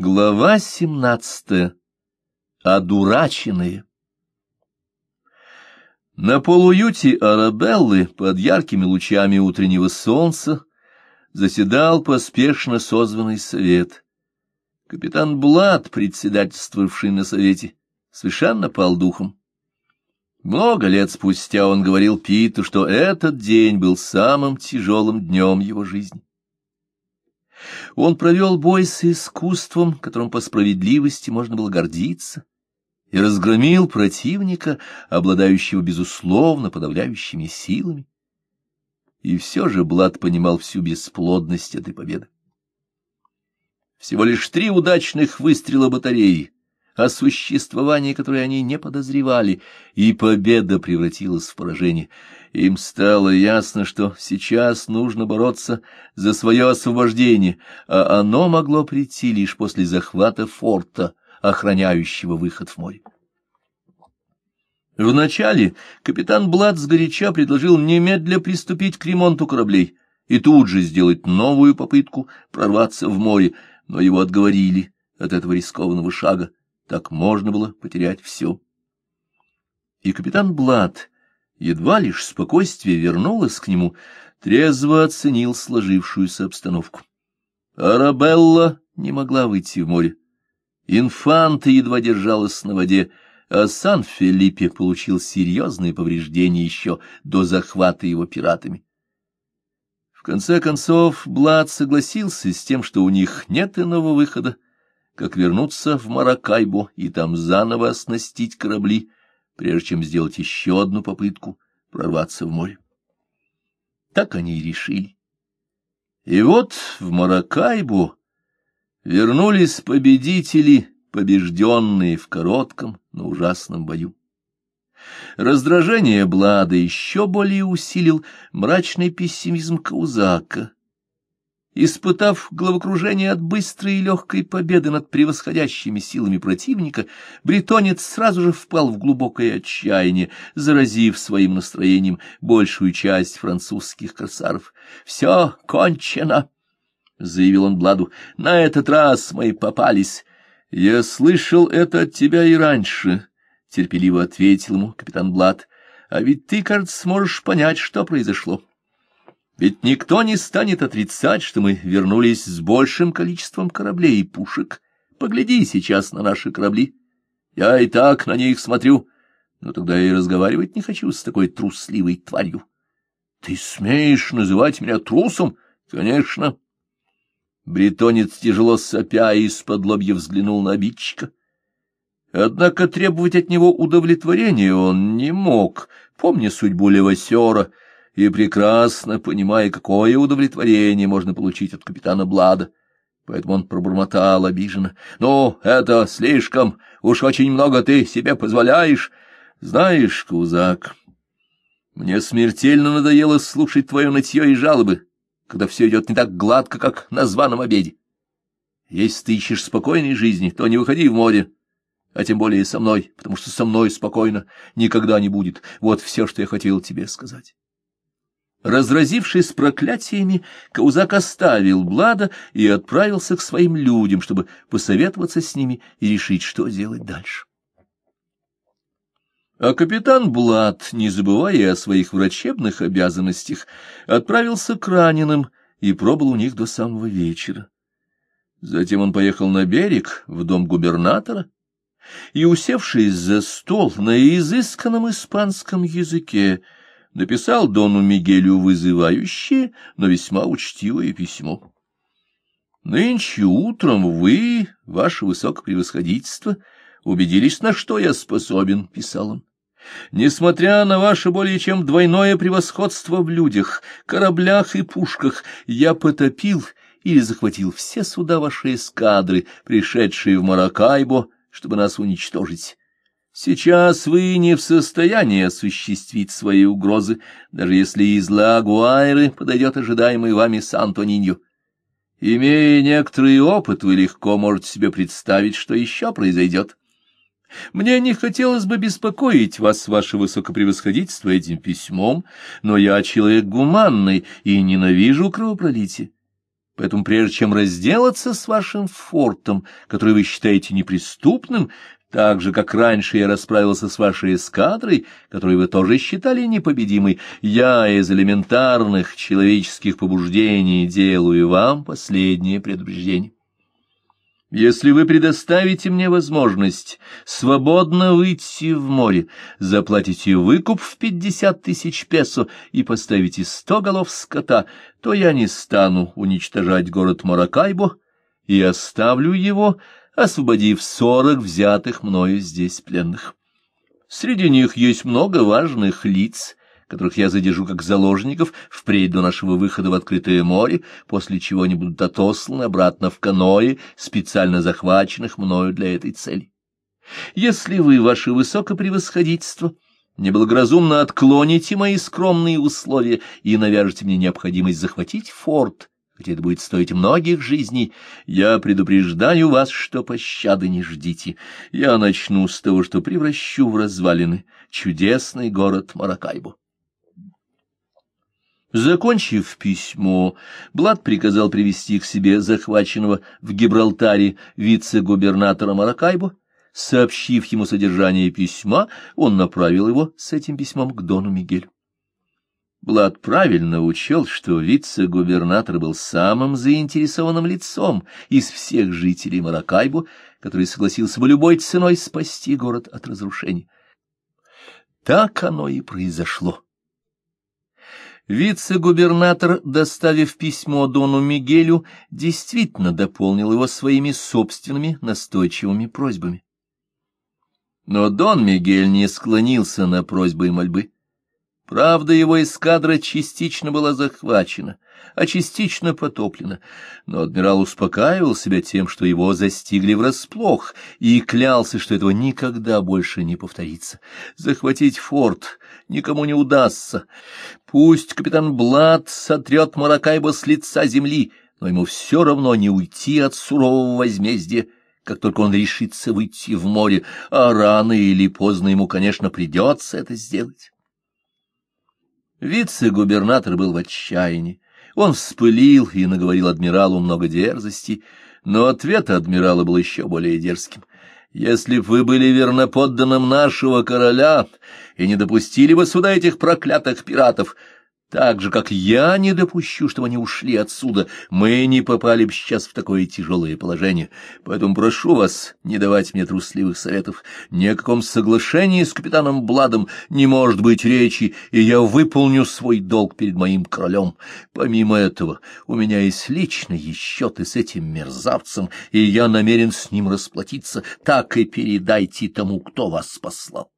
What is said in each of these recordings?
Глава семнадцатая. Одураченные. На полуюте Арабеллы под яркими лучами утреннего солнца заседал поспешно созванный совет. Капитан Блад, председательствовавший на совете, совершенно пал духом. Много лет спустя он говорил Питу, что этот день был самым тяжелым днем его жизни. Он провел бой с искусством, которым по справедливости можно было гордиться, и разгромил противника, обладающего, безусловно, подавляющими силами. И все же Блад понимал всю бесплодность этой победы. Всего лишь три удачных выстрела батареи, о существовании которой они не подозревали, и победа превратилась в поражение — им стало ясно, что сейчас нужно бороться за свое освобождение, а оно могло прийти лишь после захвата форта, охраняющего выход в море. Вначале капитан Блад сгоряча предложил немедля приступить к ремонту кораблей и тут же сделать новую попытку прорваться в море, но его отговорили от этого рискованного шага. Так можно было потерять все. И капитан Блад едва лишь спокойствие вернулось к нему, трезво оценил сложившуюся обстановку. Арабелла не могла выйти в море. Инфанта едва держалась на воде, а Сан-Филиппе получил серьезные повреждения еще до захвата его пиратами. В конце концов, Блад согласился с тем, что у них нет иного выхода, как вернуться в Маракайбо и там заново оснастить корабли, прежде чем сделать еще одну попытку прорваться в море. Так они и решили. И вот в Маракайбу вернулись победители, побежденные в коротком, но ужасном бою. Раздражение Блада еще более усилил мрачный пессимизм Каузака, Испытав головокружение от быстрой и легкой победы над превосходящими силами противника, бретонец сразу же впал в глубокое отчаяние, заразив своим настроением большую часть французских корсаров. — Все кончено! — заявил он Бладу. — На этот раз мы попались. — Я слышал это от тебя и раньше, — терпеливо ответил ему капитан Блад. — А ведь ты, кажется, сможешь понять, что произошло. — ведь никто не станет отрицать, что мы вернулись с большим количеством кораблей и пушек. Погляди сейчас на наши корабли. Я и так на них смотрю, но тогда я и разговаривать не хочу с такой трусливой тварью. Ты смеешь называть меня трусом? Конечно. Бретонец тяжело сопя из-под лобья взглянул на обидчика. Однако требовать от него удовлетворения он не мог, помня судьбу Левосера — и прекрасно понимая, какое удовлетворение можно получить от капитана Блада. Поэтому он пробормотал обиженно. — Ну, это слишком, уж очень много ты себе позволяешь. Знаешь, Кузак, мне смертельно надоело слушать твое нытье и жалобы, когда все идет не так гладко, как на званом обеде. Если ты ищешь спокойной жизни, то не выходи в море, а тем более со мной, потому что со мной спокойно никогда не будет. Вот все, что я хотел тебе сказать. Разразившись проклятиями, Каузак оставил Блада и отправился к своим людям, чтобы посоветоваться с ними и решить, что делать дальше. А капитан Блад, не забывая о своих врачебных обязанностях, отправился к раненым и пробыл у них до самого вечера. Затем он поехал на берег, в дом губернатора, и, усевшись за стол на изысканном испанском языке, написал Дону Мигелю вызывающее, но весьма учтивое письмо. «Нынче утром вы, ваше высокопревосходительство, убедились, на что я способен», — писал он. Несмотря на ваше более чем двойное превосходство в людях, кораблях и пушках, я потопил или захватил все суда вашей эскадры, пришедшие в Маракайбо, чтобы нас уничтожить. Сейчас вы не в состоянии осуществить свои угрозы, даже если из Ла-Гуайры подойдет ожидаемый вами Сан-Тониньо. Имея некоторый опыт, вы легко можете себе представить, что еще произойдет. Мне не хотелось бы беспокоить вас, ваше высокопревосходительство, этим письмом, но я человек гуманный и ненавижу кровопролитие. Поэтому прежде чем разделаться с вашим фортом, который вы считаете неприступным, так же, как раньше я расправился с вашей эскадрой, которую вы тоже считали непобедимой, я из элементарных человеческих побуждений делаю вам последнее предупреждение. Если вы предоставите мне возможность свободно выйти в море, заплатите выкуп в пятьдесят тысяч песо и поставите сто голов скота, то я не стану уничтожать город Маракайбо и оставлю его, освободив сорок взятых мною здесь пленных. Среди них есть много важных лиц, которых я задержу как заложников впредь до нашего выхода в открытое море, после чего они будут отосланы обратно в каноэ, специально захваченных мною для этой цели. Если вы, ваше высокопревосходительство, неблагоразумно отклоните мои скромные условия и навяжете мне необходимость захватить форт, хотя это будет стоить многих жизней, я предупреждаю вас, что пощады не ждите. Я начну с того, что превращу в развалины чудесный город Маракайбо. Закончив письмо, Блад приказал привести к себе захваченного в Гибралтаре вице-губернатора Маракайбо. Сообщив ему содержание письма, он направил его с этим письмом к Дону Мигелю. Блад правильно учел, что вице-губернатор был самым заинтересованным лицом из всех жителей Маракайбо, который согласился бы любой ценой спасти город от разрушения. Так оно и произошло. Вице-губернатор, доставив письмо Дону Мигелю, действительно дополнил его своими собственными настойчивыми просьбами. Но Дон Мигель не склонился на просьбы и мольбы. Правда, его эскадра частично была захвачена, а частично потоплена, но адмирал успокаивал себя тем, что его застигли врасплох, и клялся, что этого никогда больше не повторится. Захватить форт никому не удастся. Пусть капитан Блад сотрет Маракайбо с лица земли, но ему все равно не уйти от сурового возмездия, как только он решится выйти в море, а рано или поздно ему, конечно, придется это сделать. Вице-губернатор был в отчаянии. Он вспылил и наговорил адмиралу много дерзостей, но ответ адмирала был еще более дерзким. «Если б вы были верноподданным нашего короля и не допустили бы сюда этих проклятых пиратов, так же, как я не допущу, чтобы они ушли отсюда, мы не попали бы сейчас в такое тяжелое положение. Поэтому прошу вас не давать мне трусливых советов. Ни о каком соглашении с капитаном Бладом не может быть речи, и я выполню свой долг перед моим королем. Помимо этого, у меня есть личные счеты с этим мерзавцем, и я намерен с ним расплатиться. Так и передайте тому, кто вас послал.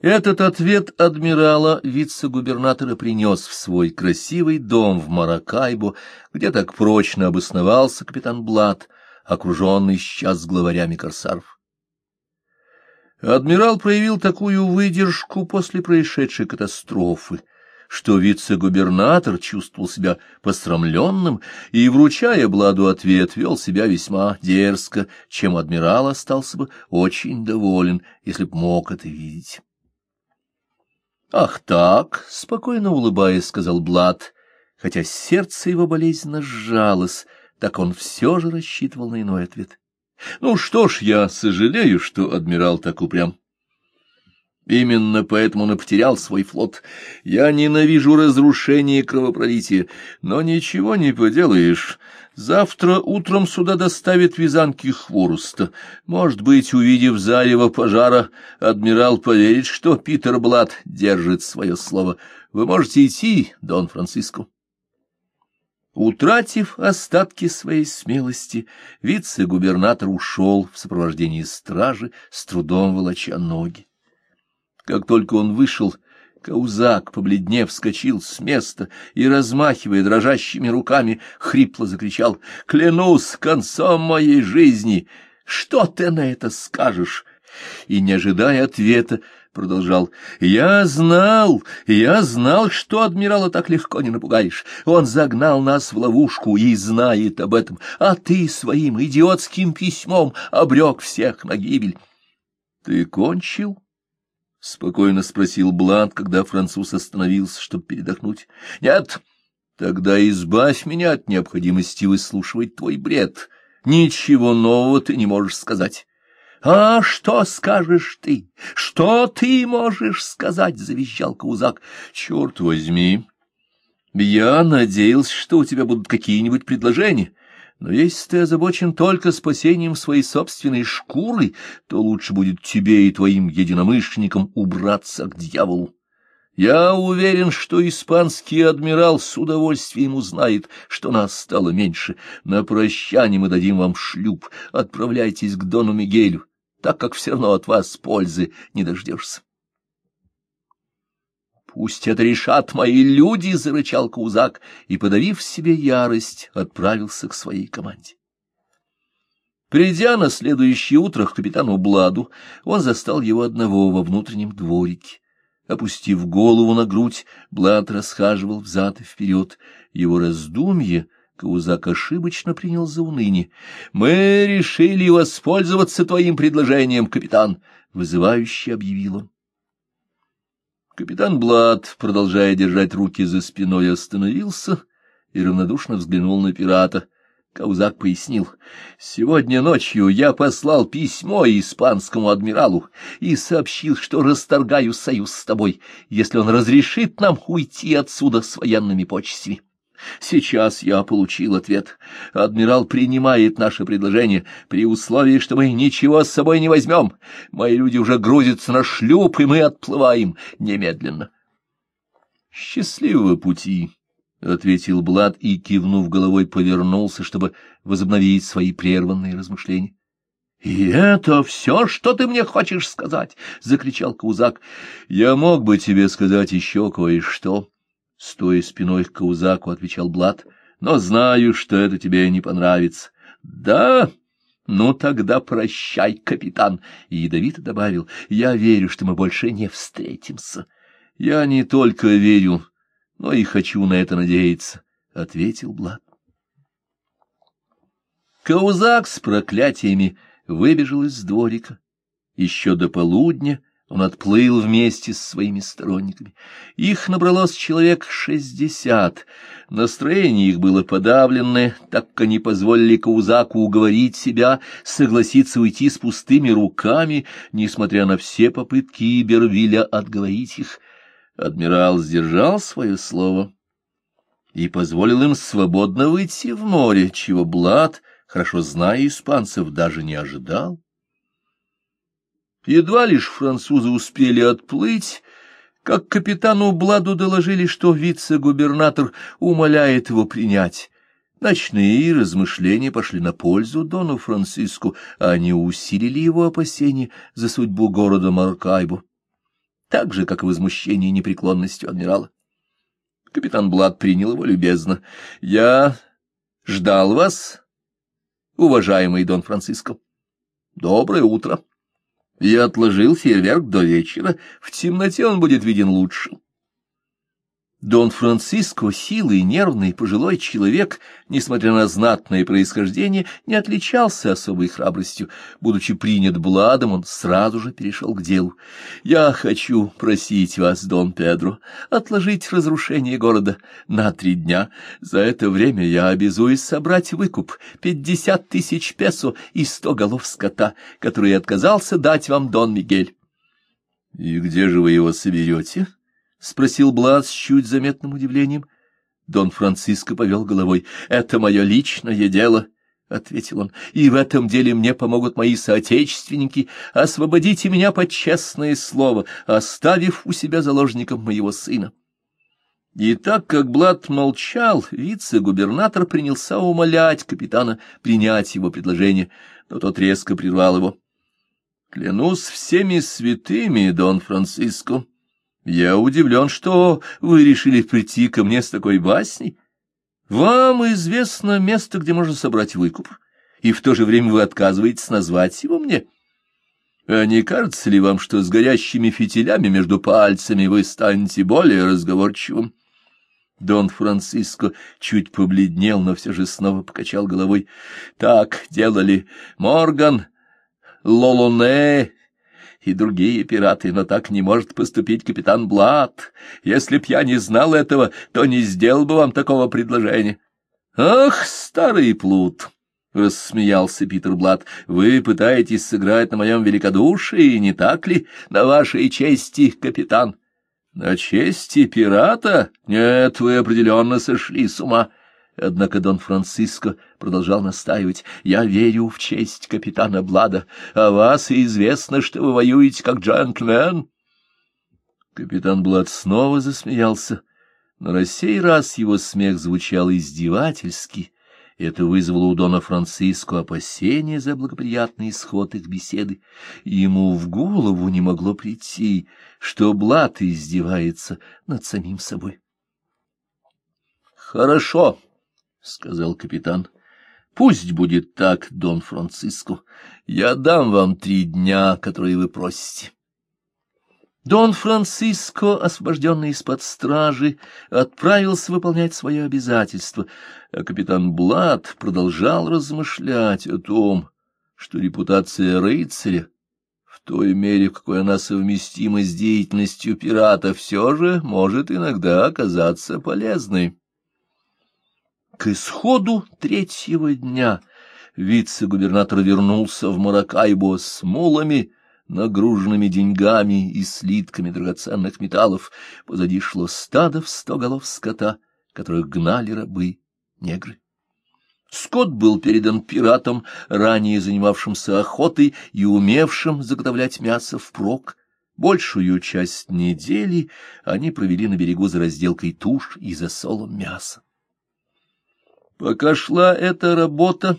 Этот ответ адмирала вице-губернатора принес в свой красивый дом в Маракайбо, где так прочно обосновался капитан Блад, окруженный сейчас главарями корсаров. Адмирал проявил такую выдержку после происшедшей катастрофы, что вице-губернатор чувствовал себя посрамленным и, вручая Бладу ответ, вел себя весьма дерзко, чем адмирал остался бы очень доволен, если б мог это видеть. — Ах так, — спокойно улыбаясь, сказал Блад, хотя сердце его болезненно сжалось, так он все же рассчитывал на иной ответ. — Ну что ж, я сожалею, что адмирал так упрям. Именно поэтому он и потерял свой флот. Я ненавижу разрушение и кровопролитие, но ничего не поделаешь. Завтра утром сюда доставят вязанки хвороста. Может быть, увидев зарево пожара, адмирал поверит, что Питер Блад держит свое слово. Вы можете идти, Дон Франциско. Утратив остатки своей смелости, вице-губернатор ушел в сопровождении стражи, с трудом волоча ноги. Как только он вышел, Каузак, побледнев, вскочил с места и, размахивая дрожащими руками, хрипло закричал «Клянусь концом моей жизни! Что ты на это скажешь?» И, не ожидая ответа, продолжал. «Я знал, я знал, что адмирала так легко не напугаешь. Он загнал нас в ловушку и знает об этом, а ты своим идиотским письмом обрек всех на гибель». «Ты кончил?» — спокойно спросил Блад, когда француз остановился, чтобы передохнуть. — Нет, Тогда избавь меня от необходимости выслушивать твой бред. Ничего нового ты не можешь сказать. — А что скажешь ты? Что ты можешь сказать? — завизжал Каузак. — Черт возьми! Я надеялся, что у тебя будут какие-нибудь предложения. Но если ты озабочен только спасением своей собственной шкуры, то лучше будет тебе и твоим единомышленникам убраться к дьяволу. Я уверен, что испанский адмирал с удовольствием узнает, что нас стало меньше. На прощание мы дадим вам шлюп. Отправляйтесь к Дону Мигелю, так как все равно от вас пользы не дождешься. «Пусть это решат мои люди!» — зарычал Каузак, и, подавив себе ярость, отправился к своей команде. Придя на следующее утро к капитану Бладу, он застал его одного во внутреннем дворике. Опустив голову на грудь, Блад расхаживал взад и вперед. Его раздумье Каузак ошибочно принял за уныние. — Мы решили воспользоваться твоим предложением, капитан! — вызывающе объявил он. Капитан Блад, продолжая держать руки за спиной, остановился и равнодушно взглянул на пирата — Каузак пояснил. «Сегодня ночью я послал письмо испанскому адмиралу и сообщил, что расторгаю союз с тобой, если он разрешит нам уйти отсюда с военными почестями. Сейчас я получил ответ. Адмирал принимает наше предложение при условии, что мы ничего с собой не возьмем. Мои люди уже грузятся на шлюп, и мы отплываем немедленно». «Счастливого пути!» — ответил Блад и, кивнув головой, повернулся, чтобы возобновить свои прерванные размышления. — И это все, что ты мне хочешь сказать? — закричал Каузак. — Я мог бы тебе сказать еще кое-что. Стоя спиной к Каузаку, отвечал Блад. — Но знаю, что это тебе не понравится. — Да? Ну тогда прощай, капитан. И ядовито добавил. — Я верю, что мы больше не встретимся. — Я не только верю, но и хочу на это надеяться, — ответил Блад. Каузак с проклятиями выбежал из дворика. Еще до полудня он отплыл вместе с своими сторонниками. Их набралось человек шестьдесят. Настроение их было подавленное, так как они позволили Каузаку уговорить себя согласиться уйти с пустыми руками, несмотря на все попытки Ибервиля отговорить их. Адмирал сдержал свое слово и позволил им свободно выйти в море, чего Блад, хорошо зная испанцев, даже не ожидал. Едва лишь французы успели отплыть, как капитану Бладу доложили, что вице-губернатор умоляет его принять. Ночные размышления пошли на пользу Дону Франциску, а они усилили его опасения за судьбу города Маркайбу так же, как и возмущение непреклонностью адмирала. Капитан Блад принял его любезно. — Я ждал вас, уважаемый Дон Франциско. Доброе утро. Я отложил фейерверк до вечера. В темноте он будет виден лучше. Дон Франциско, силый, нервный, пожилой человек, несмотря на знатное происхождение, не отличался особой храбростью. Будучи принят Бладом, он сразу же перешел к делу. «Я хочу просить вас, Дон Педро, отложить разрушение города на три дня. За это время я обязуюсь собрать выкуп — пятьдесят тысяч песо и сто голов скота, которые отказался дать вам Дон Мигель». «И где же вы его соберете?» — спросил Блад с чуть заметным удивлением. Дон Франциско повел головой. — Это мое личное дело, — ответил он, — и в этом деле мне помогут мои соотечественники. Освободите меня под честное слово, оставив у себя заложником моего сына. И так как Блад молчал, вице-губернатор принялся умолять капитана принять его предложение, но тот резко прервал его. — Клянусь всеми святыми, Дон Франциско, — я удивлен, что вы решили прийти ко мне с такой басней. Вам известно место, где можно собрать выкуп, и в то же время вы отказываетесь назвать его мне. А не кажется ли вам, что с горящими фитилями между пальцами вы станете более разговорчивым? Дон Франциско чуть побледнел, но все же снова покачал головой. Так делали Морган, Лолоне и другие пираты, но так не может поступить капитан Блад. Если б я не знал этого, то не сделал бы вам такого предложения. — Ах, старый плут! — рассмеялся Питер Блад. — Вы пытаетесь сыграть на моем великодушии, не так ли? На вашей чести, капитан. — На чести пирата? Нет, вы определенно сошли с ума. Однако Дон Франциско продолжал настаивать. «Я верю в честь капитана Блада. А вас известно, что вы воюете как джентльмен». Капитан Блад снова засмеялся, но на сей раз его смех звучал издевательски, и это вызвало у Дона Франциско опасения за благоприятный исход их беседы. Ему в голову не могло прийти, что Блад издевается над самим собой. «Хорошо», — сказал капитан. — Пусть будет так, Дон Франциско. Я дам вам три дня, которые вы просите. Дон Франциско, освобожденный из-под стражи, отправился выполнять свое обязательство, а капитан Блад продолжал размышлять о том, что репутация рыцаря, в той мере, в какой она совместима с деятельностью пирата, все же может иногда оказаться полезной. К исходу третьего дня вице-губернатор вернулся в Маракайбо с мулами, нагруженными деньгами и слитками драгоценных металлов. Позади шло стадо в сто голов скота, которых гнали рабы-негры. Скот был передан пиратам, ранее занимавшимся охотой и умевшим заготовлять мясо впрок. Большую часть недели они провели на берегу за разделкой туш и засолом мяса. Пока шла эта работа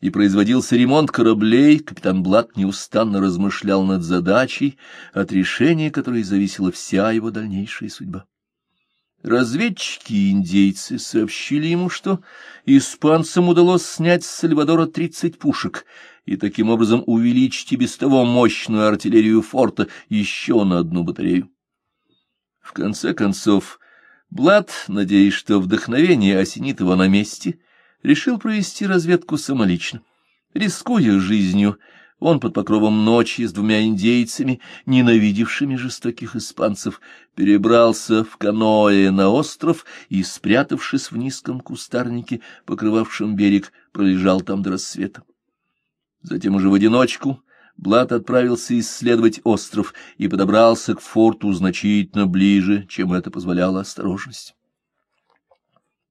и производился ремонт кораблей, капитан Блад неустанно размышлял над задачей, от решения которой зависела вся его дальнейшая судьба. Разведчики индейцы сообщили ему, что испанцам удалось снять с Сальвадора тридцать пушек и таким образом увеличить и без того мощную артиллерию форта еще на одну батарею. В конце концов, Блад, надеясь, что вдохновение осенит его на месте, решил провести разведку самолично. Рискуя жизнью, он под покровом ночи с двумя индейцами, ненавидевшими жестоких испанцев, перебрался в каноэ на остров и, спрятавшись в низком кустарнике, покрывавшем берег, пролежал там до рассвета. Затем уже в одиночку Блад отправился исследовать остров и подобрался к форту значительно ближе, чем это позволяла осторожность.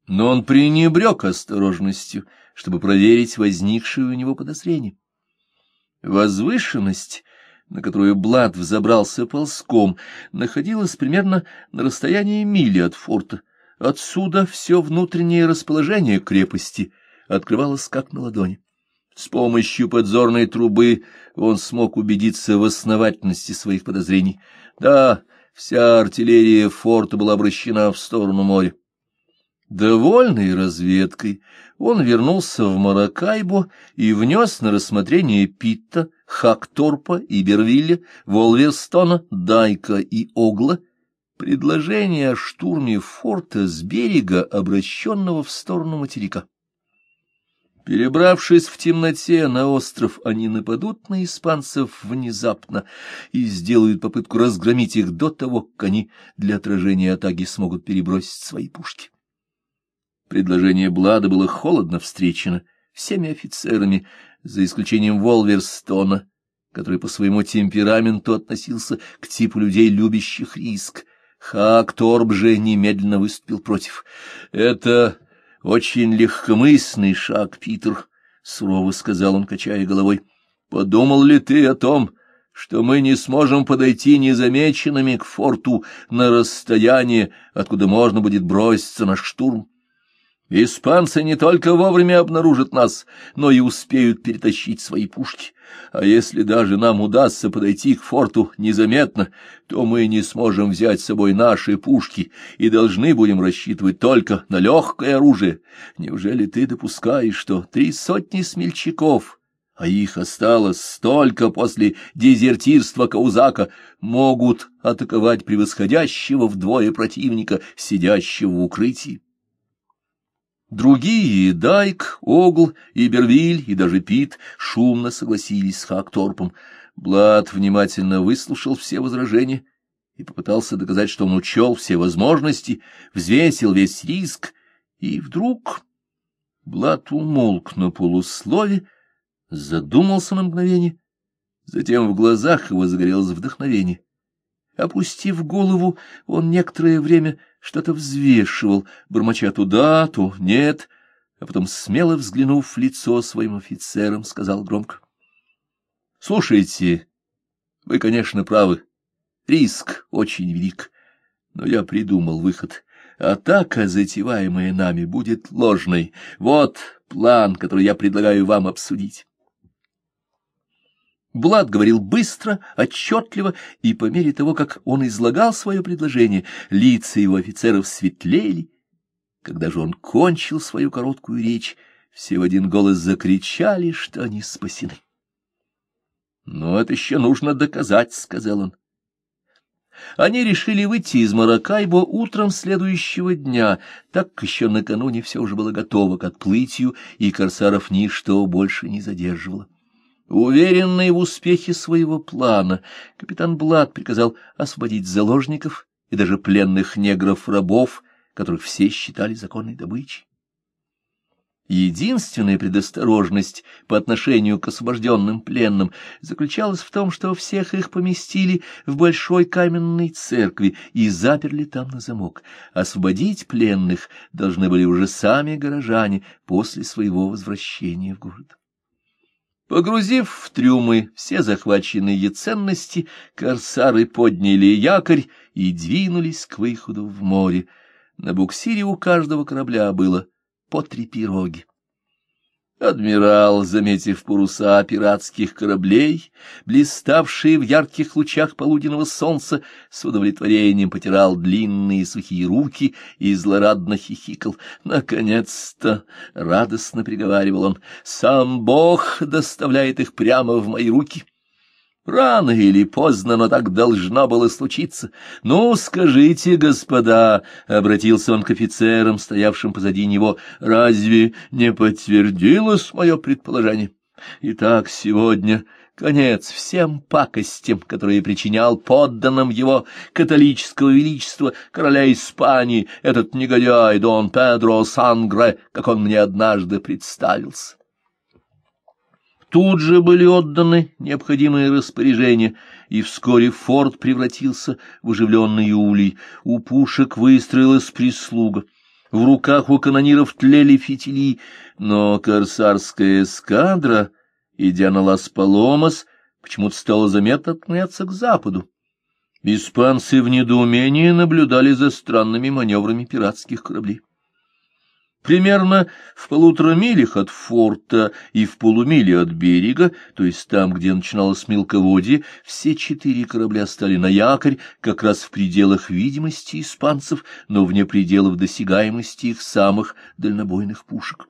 Но он пренебрег осторожностью, чтобы проверить возникшие у него подозрения. Возвышенность, на которую Блад взобрался ползком, находилась примерно на расстоянии мили от форта. Отсюда все внутреннее расположение крепости открывалось как на ладони. С помощью подзорной трубы он смог убедиться в основательности своих подозрений. Да, вся артиллерия форта была обращена в сторону моря. Довольный разведкой, он вернулся в Маракайбо и внес на рассмотрение Питта, Хакторпа, Ибервилля, Волверстона, Дайка и Огла предложение о штурме форта с берега, обращенного в сторону материка. Перебравшись в темноте на остров, они нападут на испанцев внезапно и сделают попытку разгромить их до того, как они для отражения атаки смогут перебросить свои пушки. Предложение Блада было холодно встречено всеми офицерами, за исключением Волверстона, который по своему темпераменту относился к типу людей, любящих риск. Хак Торб же немедленно выступил против. Это — Очень легкомысленный шаг, Питер, — сурово сказал он, качая головой. — Подумал ли ты о том, что мы не сможем подойти незамеченными к форту на расстояние, откуда можно будет броситься на штурм? Испанцы не только вовремя обнаружат нас, но и успеют перетащить свои пушки. А если даже нам удастся подойти к форту незаметно, то мы не сможем взять с собой наши пушки и должны будем рассчитывать только на легкое оружие. Неужели ты допускаешь, что три сотни смельчаков, а их осталось столько после дезертирства Каузака, могут атаковать превосходящего вдвое противника, сидящего в укрытии? Другие, Дайк, Огл, Ибервиль и даже Пит, шумно согласились с Хакторпом. Блад внимательно выслушал все возражения и попытался доказать, что он учел все возможности, взвесил весь риск, и вдруг Блад умолк на полуслове, задумался на мгновение, затем в глазах его загорелось вдохновение. Опустив голову, он некоторое время что-то взвешивал, бормоча туда, то нет, а потом, смело взглянув в лицо своим офицерам, сказал громко. — Слушайте, вы, конечно, правы. Риск очень велик, но я придумал выход. Атака, затеваемая нами, будет ложной. Вот план, который я предлагаю вам обсудить. Блад говорил быстро, отчетливо, и по мере того, как он излагал свое предложение, лица его офицеров светлели. Когда же он кончил свою короткую речь, все в один голос закричали, что они спасены. — Но это еще нужно доказать, — сказал он. Они решили выйти из Маракайбо утром следующего дня, так как еще накануне все уже было готово к отплытию, и корсаров ничто больше не задерживало. Уверенный в успехе своего плана, капитан Блад приказал освободить заложников и даже пленных негров-рабов, которых все считали законной добычей. Единственная предосторожность по отношению к освобожденным пленным заключалась в том, что всех их поместили в большой каменной церкви и заперли там на замок. Освободить пленных должны были уже сами горожане после своего возвращения в город. Погрузив в трюмы все захваченные ценности, корсары подняли якорь и двинулись к выходу в море. На буксире у каждого корабля было по три пироги. Адмирал, заметив паруса пиратских кораблей, блиставшие в ярких лучах полуденного солнца, с удовлетворением потирал длинные сухие руки и злорадно хихикал. «Наконец-то!» — радостно приговаривал он. «Сам Бог доставляет их прямо в мои руки!» Рано или поздно, но так должно было случиться. Ну, скажите, господа, — обратился он к офицерам, стоявшим позади него, — разве не подтвердилось мое предположение? Итак, сегодня конец всем пакостям, которые причинял подданным его католического величества короля Испании, этот негодяй Дон Педро Сангре, как он мне однажды представился. Тут же были отданы необходимые распоряжения, и вскоре форт превратился в оживленный улей. У пушек выстроилась прислуга. В руках у канониров тлели фитили, но корсарская эскадра, идя на Лас-Паломас, почему-то стала заметно отклоняться к западу. Испанцы в недоумении наблюдали за странными маневрами пиратских кораблей. Примерно в полутора милях от форта и в полумиле от берега, то есть там, где начиналось мелководье, все четыре корабля стали на якорь, как раз в пределах видимости испанцев, но вне пределов досягаемости их самых дальнобойных пушек.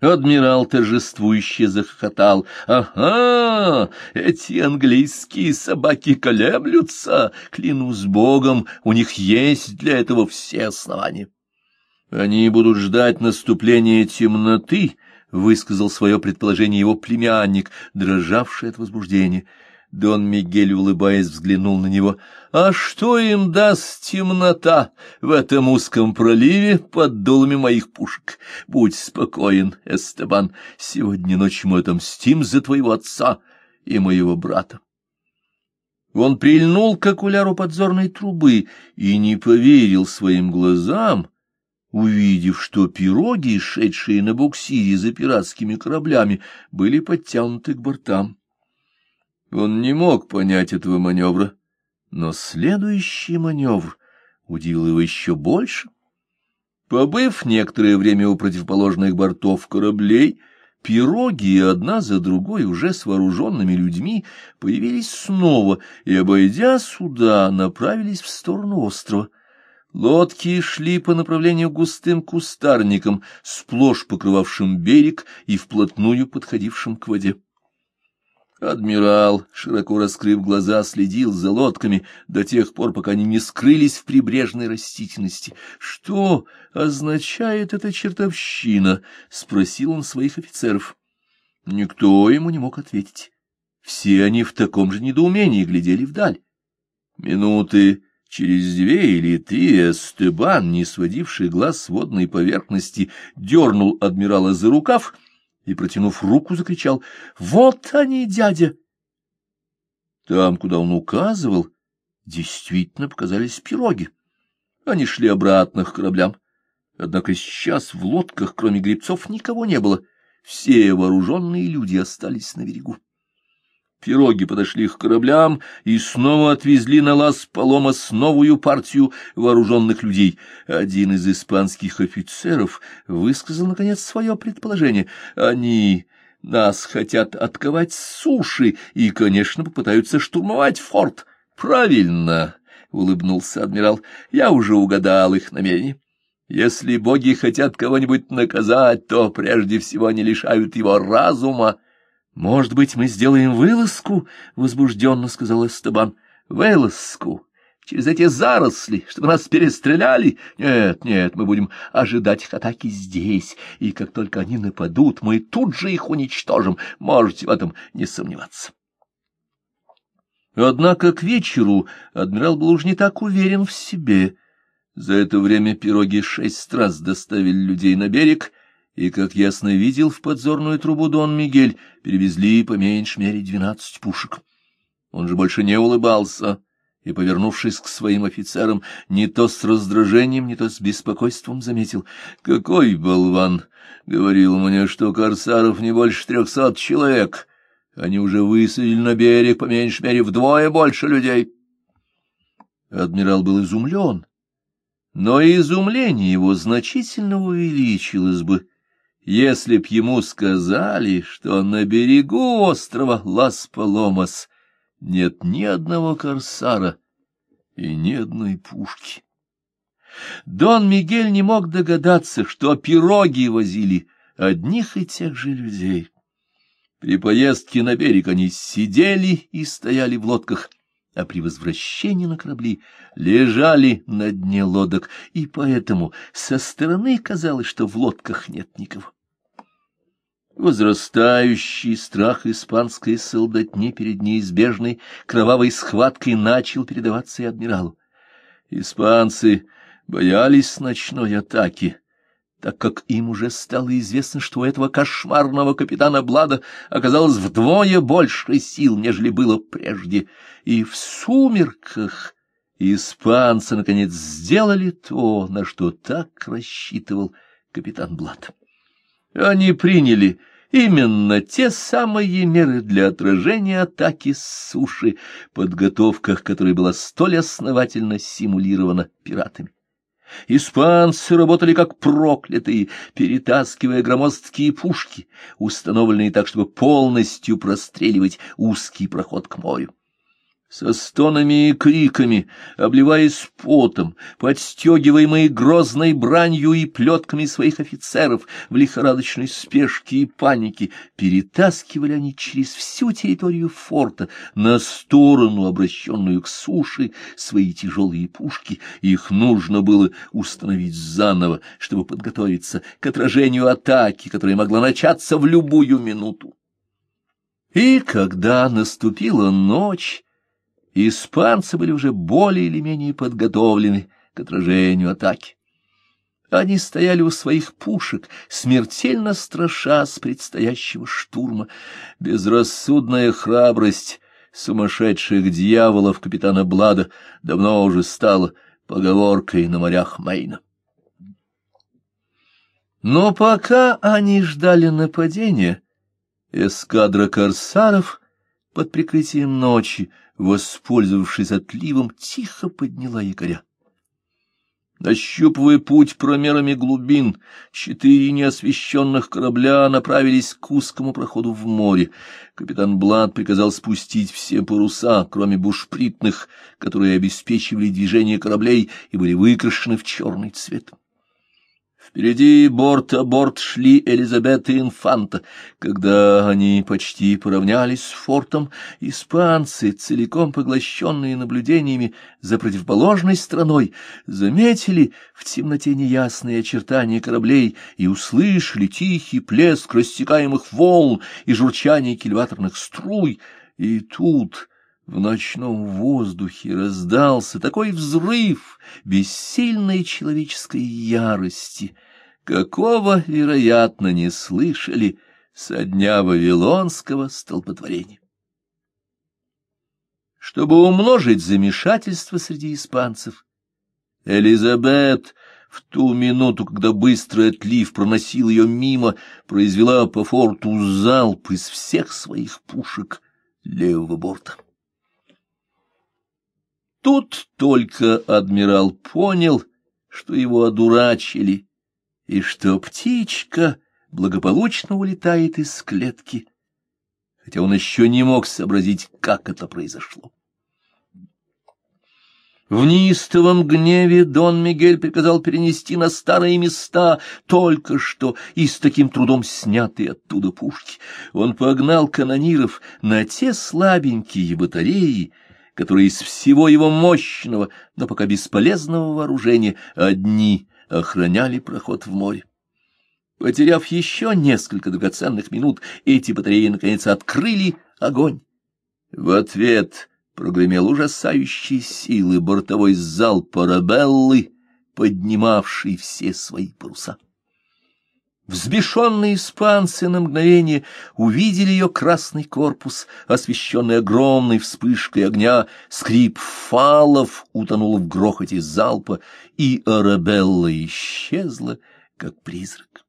Адмирал торжествующе захохотал. «Ага, эти английские собаки колеблются! Клянусь богом, у них есть для этого все основания!» Они будут ждать наступления темноты, — высказал свое предположение его племянник, дрожавший от возбуждения. Дон Мигель, улыбаясь, взглянул на него. — А что им даст темнота в этом узком проливе под дулами моих пушек? Будь спокоен, Эстебан, сегодня ночью мы отомстим за твоего отца и моего брата. Он прильнул к окуляру подзорной трубы и не поверил своим глазам, увидев, что пироги, шедшие на буксире за пиратскими кораблями, были подтянуты к бортам. Он не мог понять этого маневра, но следующий маневр удивил его еще больше. Побыв некоторое время у противоположных бортов кораблей, пироги одна за другой уже с вооруженными людьми появились снова и, обойдя суда, направились в сторону острова. Лодки шли по направлению густым кустарникам, сплошь покрывавшим берег и вплотную подходившим к воде. Адмирал, широко раскрыв глаза, следил за лодками до тех пор, пока они не скрылись в прибрежной растительности. «Что означает эта чертовщина?» — спросил он своих офицеров. Никто ему не мог ответить. Все они в таком же недоумении глядели вдаль. Минуты через две или три Эстебан, не сводивший глаз с водной поверхности, дернул адмирала за рукав и, протянув руку, закричал «Вот они, дядя!» Там, куда он указывал, действительно показались пироги. Они шли обратно к кораблям. Однако сейчас в лодках, кроме гребцов, никого не было. Все вооруженные люди остались на берегу. Пироги подошли к кораблям и снова отвезли на лаз Паломас новую партию вооруженных людей. Один из испанских офицеров высказал, наконец, свое предположение. Они нас хотят отковать с суши и, конечно, попытаются штурмовать форт. Правильно, — улыбнулся адмирал, — я уже угадал их намерение. Если боги хотят кого-нибудь наказать, то прежде всего они лишают его разума. — Может быть, мы сделаем вылазку? — возбужденно сказал Эстебан. — Вылазку? Через эти заросли, чтобы нас перестреляли? Нет, нет, мы будем ожидать их атаки здесь, и как только они нападут, мы тут же их уничтожим. Можете в этом не сомневаться. Однако к вечеру адмирал был уж не так уверен в себе. За это время пироги шесть раз доставили людей на берег, и, как ясно видел в подзорную трубу Дон Мигель, перевезли по меньшей мере двенадцать пушек. Он же больше не улыбался и, повернувшись к своим офицерам, не то с раздражением, не то с беспокойством заметил. — Какой болван! — говорил мне, что корсаров не больше трехсот человек. Они уже высадили на берег по меньшей мере вдвое больше людей. Адмирал был изумлен, но изумление его значительно увеличилось бы, если б ему сказали, что на берегу острова Лас-Паломас нет ни одного корсара и ни одной пушки. Дон Мигель не мог догадаться, что пироги возили одних и тех же людей. При поездке на берег они сидели и стояли в лодках, а при возвращении на корабли лежали на дне лодок, и поэтому со стороны казалось, что в лодках нет никого. Возрастающий страх испанской солдатни перед неизбежной кровавой схваткой начал передаваться и адмиралу. Испанцы боялись ночной атаки, так как им уже стало известно, что у этого кошмарного капитана Блада оказалось вдвое больше сил, нежели было прежде, и в сумерках испанцы, наконец, сделали то, на что так рассчитывал капитан Блад. Они приняли именно те самые меры для отражения атаки с суши, подготовка к которой была столь основательно симулирована пиратами. Испанцы работали как проклятые, перетаскивая громоздкие пушки, установленные так, чтобы полностью простреливать узкий проход к морю со стонами и криками, обливаясь потом, подстегиваемые грозной бранью и плетками своих офицеров в лихорадочной спешке и панике, перетаскивали они через всю территорию форта на сторону, обращенную к суше, свои тяжелые пушки. Их нужно было установить заново, чтобы подготовиться к отражению атаки, которая могла начаться в любую минуту. И когда наступила ночь, Испанцы были уже более или менее подготовлены к отражению атаки. Они стояли у своих пушек, смертельно страша с предстоящего штурма. Безрассудная храбрость сумасшедших дьяволов капитана Блада давно уже стала поговоркой на морях Мейна. Но пока они ждали нападения, эскадра корсаров под прикрытием ночи воспользовавшись отливом, тихо подняла якоря. Нащупывая путь промерами глубин, четыре неосвещенных корабля направились к узкому проходу в море. Капитан Блад приказал спустить все паруса, кроме бушпритных, которые обеспечивали движение кораблей и были выкрашены в черный цвет. Впереди борт-а-борт шли Элизабет и Инфанта. Когда они почти поравнялись с фортом, испанцы, целиком поглощенные наблюдениями за противоположной страной, заметили в темноте неясные очертания кораблей и услышали тихий плеск растекаемых волн и журчание кильваторных струй. И тут в ночном воздухе раздался такой взрыв бессильной человеческой ярости, какого, вероятно, не слышали со дня Вавилонского столпотворения. Чтобы умножить замешательство среди испанцев, Элизабет в ту минуту, когда быстрый отлив проносил ее мимо, произвела по форту залп из всех своих пушек левого борта. Тут только адмирал понял, что его одурачили, и что птичка благополучно улетает из клетки, хотя он еще не мог сообразить, как это произошло. В неистовом гневе Дон Мигель приказал перенести на старые места только что и с таким трудом снятые оттуда пушки. Он погнал канониров на те слабенькие батареи, которые из всего его мощного, но пока бесполезного вооружения одни охраняли проход в море. Потеряв еще несколько драгоценных минут, эти батареи наконец открыли огонь. В ответ прогремел ужасающий силы бортовой зал парабеллы, поднимавший все свои паруса. Взбешенные испанцы на мгновение увидели ее красный корпус, освещенный огромной вспышкой огня, скрип фалов утонул в грохоте залпа, и Арабелла исчезла, как призрак.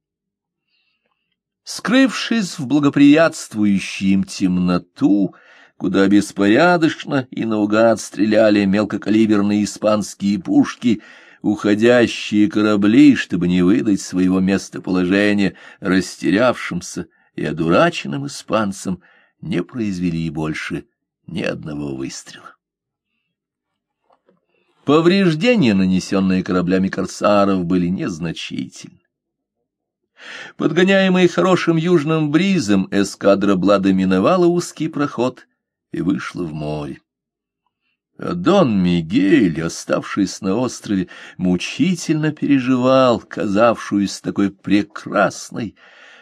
Скрывшись в благоприятствующую им темноту, куда беспорядочно и наугад стреляли мелкокалиберные испанские пушки — уходящие корабли, чтобы не выдать своего местоположения растерявшимся и одураченным испанцам, не произвели больше ни одного выстрела. Повреждения, нанесенные кораблями корсаров, были незначительны. Подгоняемый хорошим южным бризом, эскадра Блада миновала узкий проход и вышла в море. Дон Мигель, оставшись на острове, мучительно переживал казавшуюся такой прекрасной,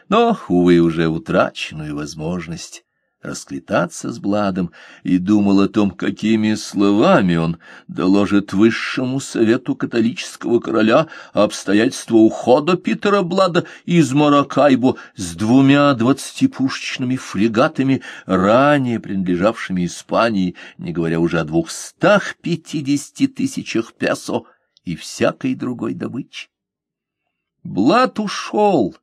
но, увы, уже утраченную возможность расклетаться с Бладом и думал о том, какими словами он доложит высшему совету католического короля обстоятельства ухода Питера Блада из Маракайбо с двумя двадцатипушечными фрегатами, ранее принадлежавшими Испании, не говоря уже о двухстах пятидесяти тысячах песо и всякой другой добычи. Блад ушел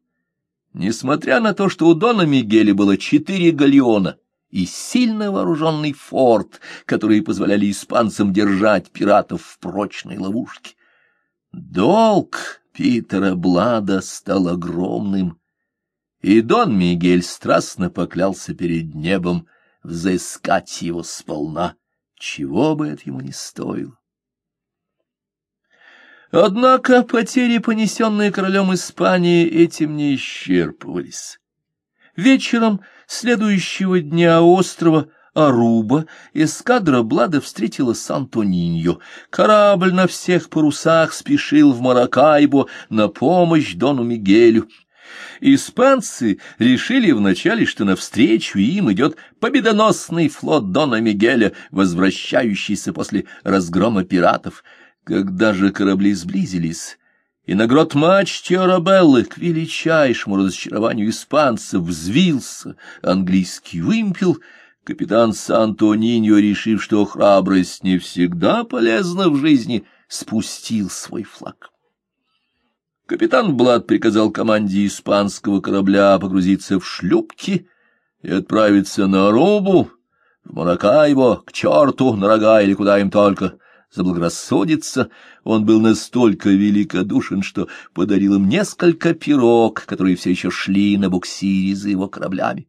Несмотря на то, что у Дона Мигеля было четыре галеона и сильно вооруженный форт, которые позволяли испанцам держать пиратов в прочной ловушке, долг Питера Блада стал огромным, и Дон Мигель страстно поклялся перед небом взыскать его сполна, чего бы это ему ни стоило. Однако потери, понесенные королем Испании, этим не исчерпывались. Вечером следующего дня острова Аруба эскадра Блада встретила Сан-Тониньо. Корабль на всех парусах спешил в Маракайбо на помощь Дону Мигелю. Испанцы решили вначале, что навстречу им идет победоносный флот Дона Мигеля, возвращающийся после разгрома пиратов — когда же корабли сблизились, и на грот мачте Арабеллы к величайшему разочарованию испанцев взвился английский вымпел, капитан Сан-Тониньо, решив, что храбрость не всегда полезна в жизни, спустил свой флаг. Капитан Блад приказал команде испанского корабля погрузиться в шлюпки и отправиться на Арубу, в Маракайбо, к черту, на рога или куда им только — заблагорассудится, он был настолько великодушен, что подарил им несколько пирог, которые все еще шли на буксире за его кораблями.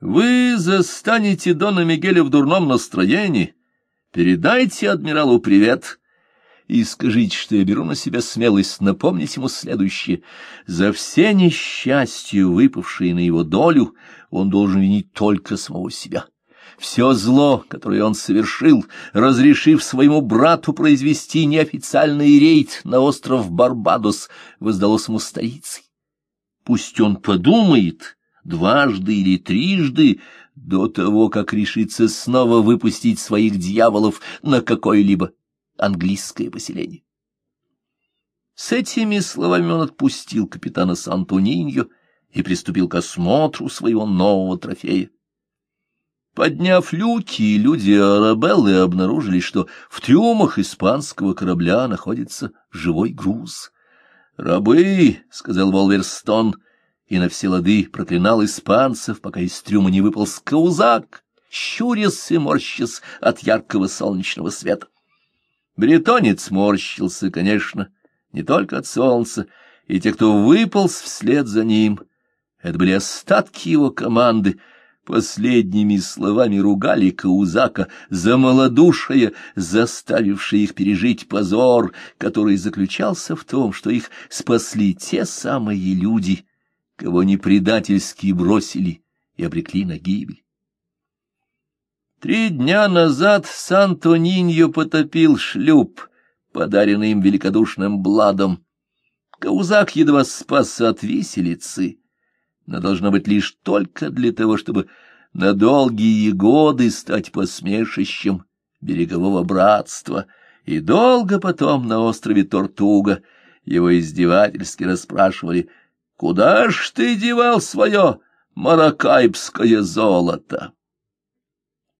Вы застанете Дона Мигеля в дурном настроении. Передайте адмиралу привет и скажите, что я беру на себя смелость напомнить ему следующее. За все несчастья, выпавшие на его долю, он должен винить только самого себя. Все зло, которое он совершил, разрешив своему брату произвести неофициальный рейд на остров Барбадос, воздалось ему старицей. Пусть он подумает дважды или трижды до того, как решится снова выпустить своих дьяволов на какое-либо английское поселение. С этими словами он отпустил капитана Сантониньо и приступил к осмотру своего нового трофея. Подняв люки, люди Арабеллы обнаружили, что в трюмах испанского корабля находится живой груз. «Рабы!» — сказал Волверстон, и на все лады проклинал испанцев, пока из трюма не выпал скаузак, щурясь и морщась от яркого солнечного света. Бретонец морщился, конечно, не только от солнца, и те, кто выполз вслед за ним, это были остатки его команды, последними словами ругали Каузака за малодушие, заставившее их пережить позор, который заключался в том, что их спасли те самые люди, кого они предательски бросили и обрекли на гибель. Три дня назад Санто-Ниньо потопил шлюп, подаренный им великодушным Бладом. Каузак едва спасся от виселицы, но должно быть лишь только для того, чтобы на долгие годы стать посмешищем берегового братства, и долго потом на острове Тортуга его издевательски расспрашивали, «Куда ж ты девал свое маракайбское золото?»